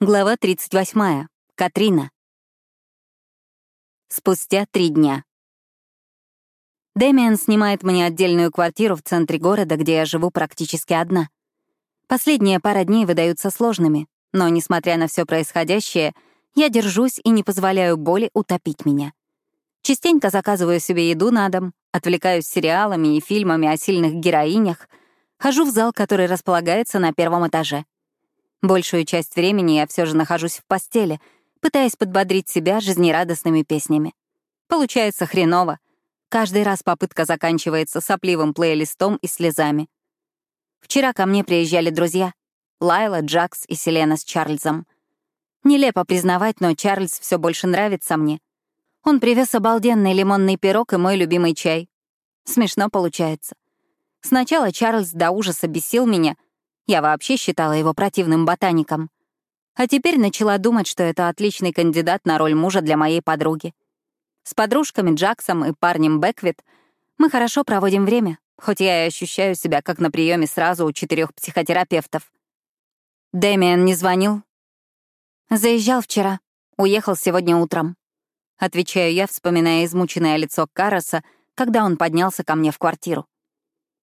Глава 38. Катрина. Спустя три дня. Дэмиан снимает мне отдельную квартиру в центре города, где я живу практически одна. Последние пара дней выдаются сложными, но, несмотря на все происходящее, я держусь и не позволяю боли утопить меня. Частенько заказываю себе еду на дом, отвлекаюсь сериалами и фильмами о сильных героинях, хожу в зал, который располагается на первом этаже — Большую часть времени я все же нахожусь в постели, пытаясь подбодрить себя жизнерадостными песнями. Получается хреново. Каждый раз попытка заканчивается сопливым плейлистом и слезами. Вчера ко мне приезжали друзья — Лайла, Джакс и Селена с Чарльзом. Нелепо признавать, но Чарльз все больше нравится мне. Он привез обалденный лимонный пирог и мой любимый чай. Смешно получается. Сначала Чарльз до ужаса бесил меня, я вообще считала его противным ботаником. А теперь начала думать, что это отличный кандидат на роль мужа для моей подруги. С подружками Джаксом и парнем Беквит мы хорошо проводим время, хоть я и ощущаю себя как на приеме сразу у четырех психотерапевтов. Дэмиан не звонил? Заезжал вчера, уехал сегодня утром. Отвечаю я, вспоминая измученное лицо Караса, когда он поднялся ко мне в квартиру.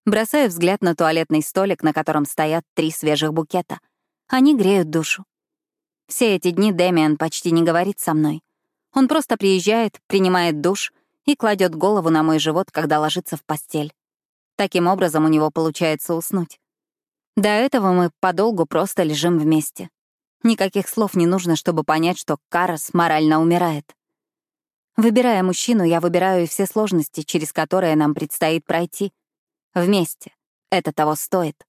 Бросаю взгляд на туалетный столик, на котором стоят три свежих букета. Они греют душу. Все эти дни Дэмиан почти не говорит со мной. Он просто приезжает, принимает душ и кладет голову на мой живот, когда ложится в постель. Таким образом у него получается уснуть. До этого мы подолгу просто лежим вместе. Никаких слов не нужно, чтобы понять, что Карас морально умирает. Выбирая мужчину, я выбираю и все сложности, через которые нам предстоит пройти, Вместе. Это того стоит.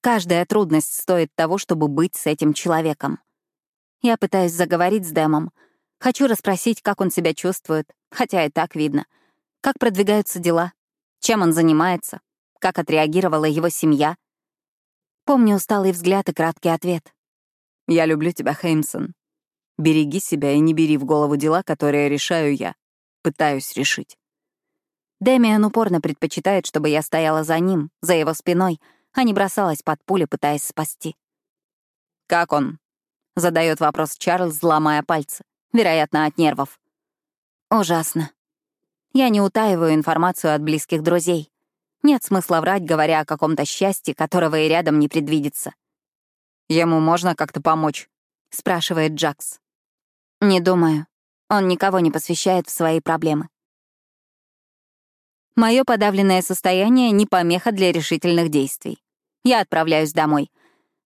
Каждая трудность стоит того, чтобы быть с этим человеком. Я пытаюсь заговорить с Дэмом. Хочу расспросить, как он себя чувствует, хотя и так видно. Как продвигаются дела, чем он занимается, как отреагировала его семья. Помню усталый взгляд и краткий ответ. «Я люблю тебя, Хеймсон. Береги себя и не бери в голову дела, которые решаю я. Пытаюсь решить». Дэмиан упорно предпочитает, чтобы я стояла за ним, за его спиной, а не бросалась под пули, пытаясь спасти. «Как он?» — задает вопрос Чарльз, ломая пальцы, вероятно, от нервов. «Ужасно. Я не утаиваю информацию от близких друзей. Нет смысла врать, говоря о каком-то счастье, которого и рядом не предвидится». «Ему можно как-то помочь?» — спрашивает Джакс. «Не думаю. Он никого не посвящает в свои проблемы. Мое подавленное состояние — не помеха для решительных действий. Я отправляюсь домой.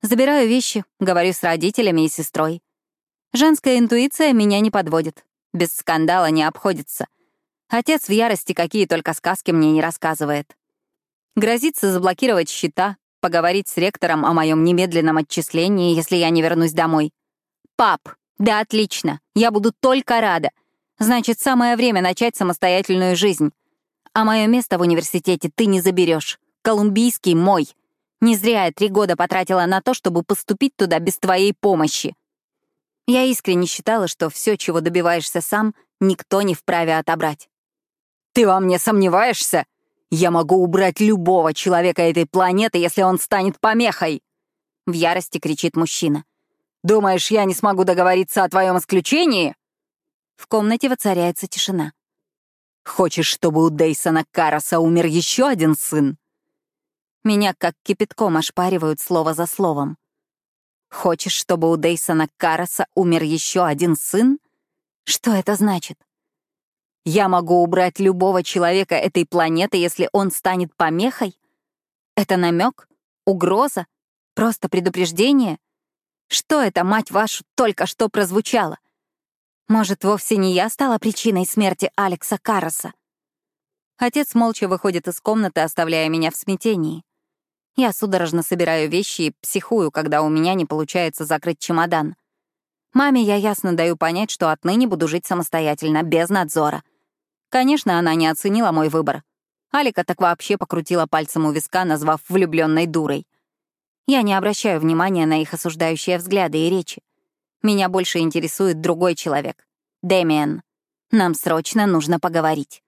Забираю вещи, говорю с родителями и сестрой. Женская интуиция меня не подводит. Без скандала не обходится. Отец в ярости какие только сказки мне не рассказывает. Грозится заблокировать счета, поговорить с ректором о моем немедленном отчислении, если я не вернусь домой. «Пап, да отлично, я буду только рада. Значит, самое время начать самостоятельную жизнь. А мое место в университете ты не заберешь. Колумбийский мой. Не зря я три года потратила на то, чтобы поступить туда без твоей помощи. Я искренне считала, что все, чего добиваешься сам, никто не вправе отобрать. «Ты во мне сомневаешься? Я могу убрать любого человека этой планеты, если он станет помехой!» В ярости кричит мужчина. «Думаешь, я не смогу договориться о твоем исключении?» В комнате воцаряется тишина. Хочешь, чтобы у Дейсона Караса умер еще один сын? Меня как кипятком ошпаривают слово за словом. Хочешь, чтобы у Дейсона Караса умер еще один сын? Что это значит? Я могу убрать любого человека этой планеты, если он станет помехой? Это намек? Угроза? Просто предупреждение? Что это, мать вашу, только что прозвучало? Может, вовсе не я стала причиной смерти Алекса Карроса? Отец молча выходит из комнаты, оставляя меня в смятении. Я судорожно собираю вещи и психую, когда у меня не получается закрыть чемодан. Маме я ясно даю понять, что отныне буду жить самостоятельно, без надзора. Конечно, она не оценила мой выбор. Алика так вообще покрутила пальцем у виска, назвав влюбленной дурой. Я не обращаю внимания на их осуждающие взгляды и речи. Меня больше интересует другой человек. Дэмиен. Нам срочно нужно поговорить.